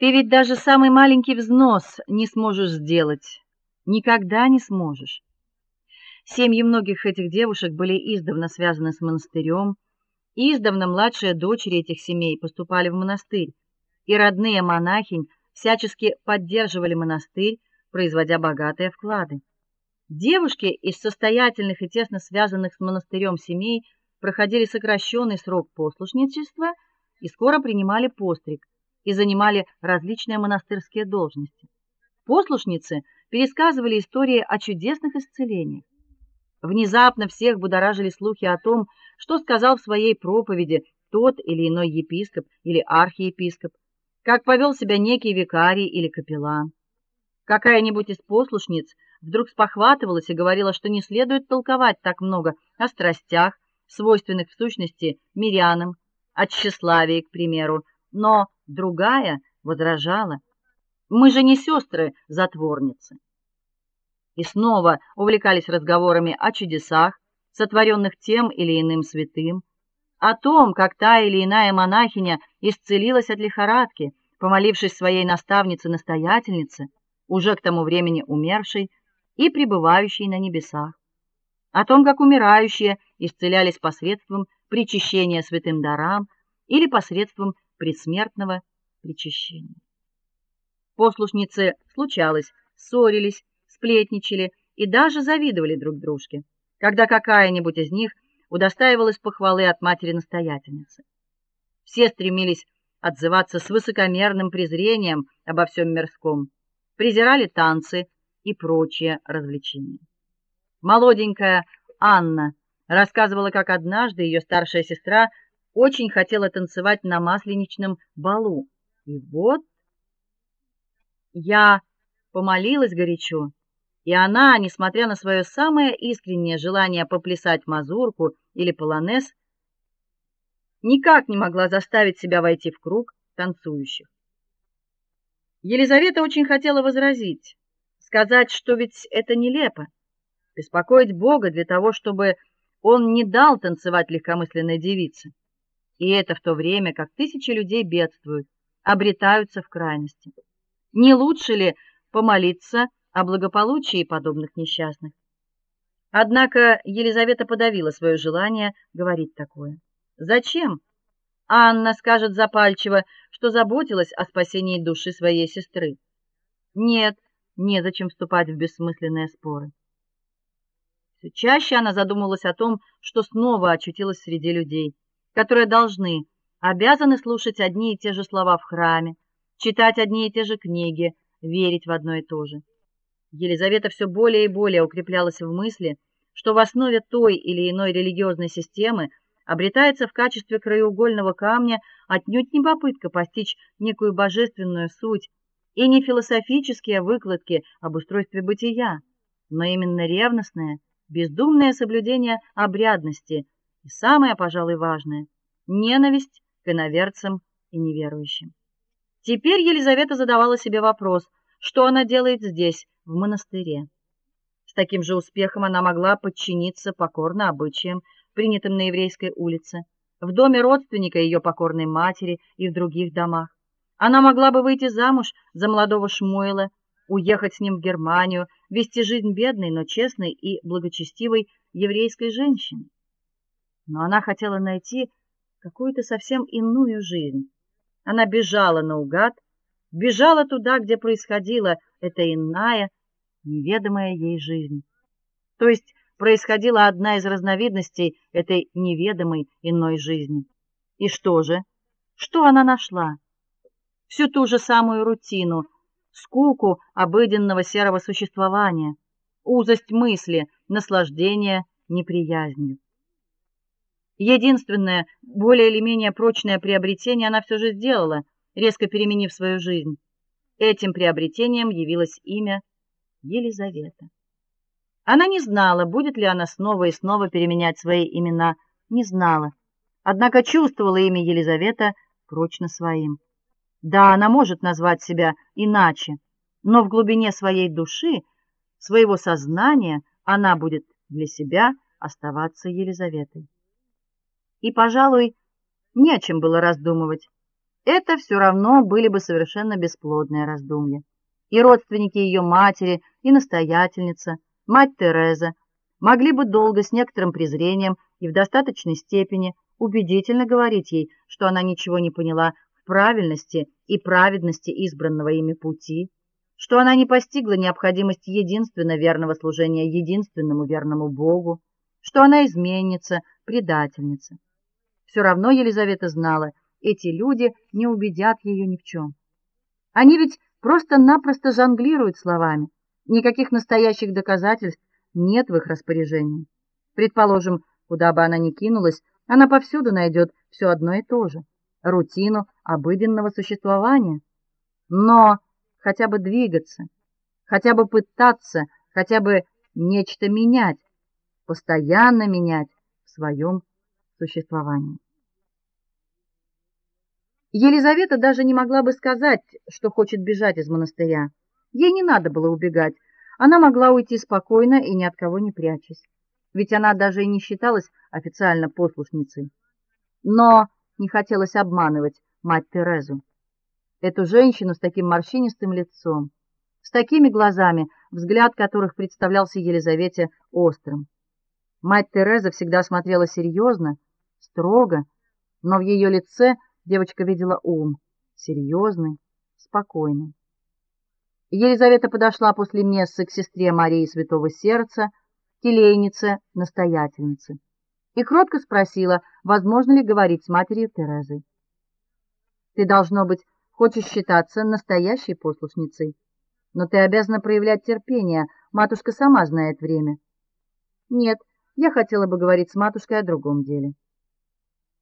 Ты ведь даже самый маленький взнос не сможешь сделать. Никогда не сможешь. Семьи многих этих девушек были издавна связаны с монастырем, издавна младшие дочери этих семей поступали в монастырь, и родные монахинь всячески поддерживали монастырь, производя богатые вклады. Девушки из состоятельных и тесно связанных с монастырем семей проходили сокращенный срок послушничества и скоро принимали постриг и занимали различные монастырские должности. Послушницы пересказывали истории о чудесных исцелениях. Внезапно всех будоражили слухи о том, что сказал в своей проповеди тот или иной епископ или архиепископ, как повел себя некий викарий или капеллан. Какая-нибудь из послушниц вдруг спохватывалась и говорила, что не следует толковать так много о страстях, свойственных в сущности мирянам, о тщеславии, к примеру, но другая возражала: "Мы же не сестры-затворницы" и снова увлекались разговорами о чудесах, сотворенных тем или иным святым, о том, как та или иная монахиня исцелилась от лихорадки, помолившись своей наставнице-настоятельнице, уже к тому времени умершей и пребывающей на небесах, о том, как умирающие исцелялись посредством причащения святым дарам или посредством предсмертного причащения. Послушницы случалось, ссорились, сплетничали и даже завидовали друг дружке, когда какая-нибудь из них удостаивалась похвалы от матери-настоятельницы. Все стремились отзываться с высокомерным презрением обо всем мирском, презирали танцы и прочие развлечения. Молоденькая Анна рассказывала, как однажды ее старшая сестра очень хотела танцевать на масленичном балу. И вот я помолилась горячо и она, несмотря на свое самое искреннее желание поплясать мазурку или полонез, никак не могла заставить себя войти в круг танцующих. Елизавета очень хотела возразить, сказать, что ведь это нелепо, беспокоить Бога для того, чтобы он не дал танцевать легкомысленной девице. И это в то время, как тысячи людей бедствуют, обретаются в крайности. Не лучше ли помолиться о благополучии подобных несчастных. Однако Елизавета подавила свое желание говорить такое. Зачем? Анна скажет запальчиво, что заботилась о спасении души своей сестры. Нет, не зачем вступать в бессмысленные споры. Все чаще она задумывалась о том, что снова очутилась среди людей, которые должны, обязаны слушать одни и те же слова в храме, читать одни и те же книги, верить в одно и то же. Елизавета все более и более укреплялась в мысли, что в основе той или иной религиозной системы обретается в качестве краеугольного камня отнюдь не попытка постичь некую божественную суть и не философические выкладки об устройстве бытия, но именно ревностное, бездумное соблюдение обрядности и самое, пожалуй, важное ненависть к иноверцам и неверующим. Теперь Елизавета задавала себе вопрос: что она делает здесь, в монастыре. С таким же успехом она могла подчиниться покорно обычаям, принятым на еврейской улице, в доме родственника ее покорной матери и в других домах. Она могла бы выйти замуж за молодого Шмуэла, уехать с ним в Германию, вести жизнь бедной, но честной и благочестивой еврейской женщины. Но она хотела найти какую-то совсем иную жизнь. Она бежала наугад, бежала туда, где происходила эта иная, неведомая ей жизнь. То есть происходила одна из разновидностей этой неведомой иной жизни. И что же? Что она нашла? Всю ту же самую рутину, скуку обыденного серого существования, узость мысли, наслаждение неприязнью. Единственное, более или менее прочное приобретение она все же сделала, резко переменив свою жизнь. Этим приобретением явилось имя Елизавета. Она не знала, будет ли она снова и снова переменять свои имена, не знала. Однако чувствовала имя Елизавета прочно своим. Да, она может назвать себя иначе, но в глубине своей души, своего сознания она будет для себя оставаться Елизаветой. И, пожалуй, не о чем было раздумывать. это все равно были бы совершенно бесплодные раздумья. И родственники ее матери, и настоятельница, мать Тереза, могли бы долго с некоторым презрением и в достаточной степени убедительно говорить ей, что она ничего не поняла в правильности и праведности избранного ими пути, что она не постигла необходимости единственно верного служения единственному верному Богу, что она изменница, предательница. Все равно Елизавета знала, эти люди не убедят ее ни в чем. Они ведь просто-напросто жонглируют словами. Никаких настоящих доказательств нет в их распоряжении. Предположим, куда бы она ни кинулась, она повсюду найдет все одно и то же рутину обыденного существования. Но хотя бы двигаться, хотя бы пытаться, хотя бы нечто менять, постоянно менять в своем существовании. Елизавета даже не могла бы сказать, что хочет бежать из монастыря. Ей не надо было убегать. Она могла уйти спокойно и ни от кого не прячась. Ведь она даже и не считалась официально послушницей. Но не хотелось обманывать мать Терезу. Эту женщину с таким морщинистым лицом, с такими глазами, взгляд которых представлялся Елизавете острым. Мать Тереза всегда смотрела серьезно, строго, но в ее лице девочка видела ум, серьезный, спокойный. Елизавета подошла после мессы к сестре Марии Святого Сердца, келейнице, настоятельнице, и кротко спросила, возможно ли говорить с матерью Терезой. Ты должно быть хочешь считаться настоящей послушницей, но ты обязана проявлять терпение, матушка сама знает время. Нет, я хотела бы говорить с матушкой о другом деле.